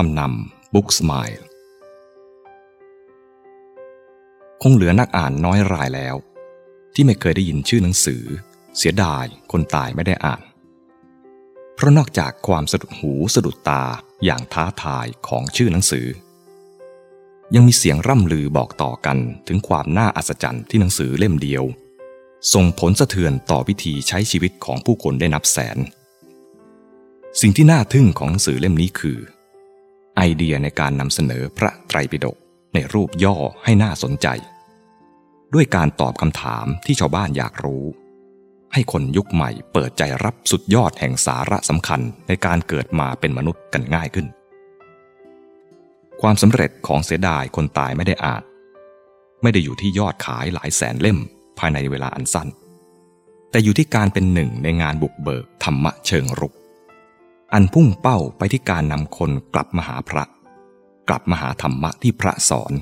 คำนำบุ๊กสม i l e คงเหลือนักอ่านน้อยรายแล้ว ที่ไม่เคยได้ยินชื่อหนังสือ เสียดายคนตายไม่ได้อ่าน เพราะนอกจากความสะดุดหูสะดุดตาอย่างท้าทายของชื่อหนังสือ ยังมีเสียงร่ำลือบอกต่อกันถึงความน่าอัศจรรย์ที่หนังสือเล่มเดียว ส่งผลสะเทือนต่อวิธีใช้ชีวิตของผู้คนได้นับแสน สิ่งที่น่าทึ่งของหนังสือเล่มนี้คือ เดียในการนำเสนอพระไตรปิฎกในรูปย่อให้น่าสนใจ ด้วยการตอบคำถามที่ชาวบ้านอยากรู้ ให้คนยุคใหม่เปิดใจรับสุดยอดแห่งสาระสำคัญในการเกิดมาเป็นมนุษย์กันง่ายขึ้น ความสำเร็จของเสียดายคนตายไม่ได้อ่านไม่ได้อยู่ที่ยอดขายหลายแสนเล่มภายในเวลาอันสั้น แต่อยู่ที่การเป็นหนึ่งในงานบุกเบิกธรรมะเชิงรุก อันพุ่งเป้าไปที่การนำคนกลับมาหาพระ กลับมาหาธรรมะที่พระสอน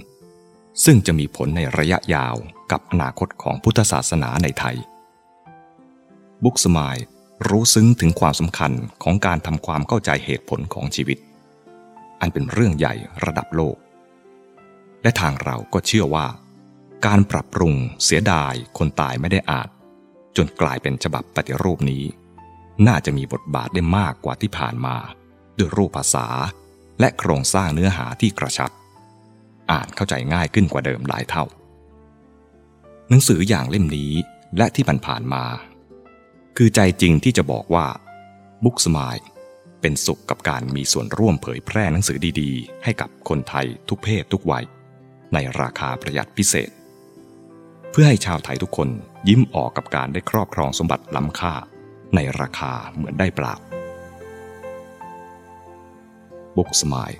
ซึ่งจะมีผลในระยะยาวกับอนาคตของพุทธศาสนาในไทย บุกสมายรู้ซึ้งถึงความสำคัญของการทำความเข้าใจเหตุผลของชีวิต อันเป็นเรื่องใหญ่ระดับโลก และทางเราก็เชื่อว่า การปรับปรุงเสียดายคนตายไม่ได้อาจ จนกลายเป็นฉบับปฏิรูปนี้ น่าจะมีบทบาทได้มากกว่าที่ผ่านมา ด้วยรูปภาษา และโครงสร้างเนื้อหาที่กระชับ อ่านเข้าใจง่ายขึ้นกว่าเดิมหลายเท่า หนังสืออย่างเล่มนี้และที่ผ่านๆมา คือใจจริงที่จะบอกว่าบุ๊กสมายเป็นสุขกับการมีส่วนร่วมเผยแพร่หนังสือดีๆ ให้กับคนไทยทุกเพศทุกวัย ในราคาประหยัดพิเศษ เพื่อให้ชาวไทยทุกคนยิ้มออกกับการได้ครอบครองสมบัติล้ำค่า ในราคาเหมือนได้เปล่าบุกสมัย